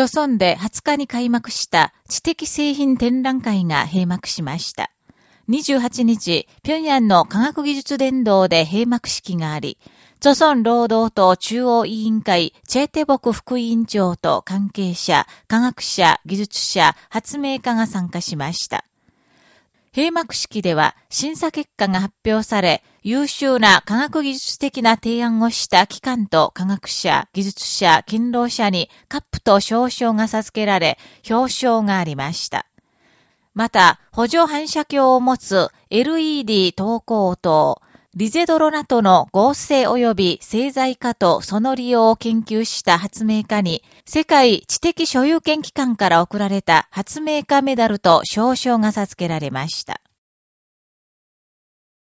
著村で20日に開幕した知的製品展覧会が閉幕しました。28日、平壌の科学技術伝道で閉幕式があり、著村労働党中央委員会チェーテボク副委員長と関係者、科学者、技術者、発明家が参加しました。閉幕式では審査結果が発表され、優秀な科学技術的な提案をした機関と科学者、技術者、勤労者にカップと証書が授けられ、表彰がありました。また、補助反射鏡を持つ LED 投光灯、リゼドロナとの合成及び製剤化とその利用を研究した発明家に、世界知的所有権機関から贈られた発明家メダルと証書が授けられました。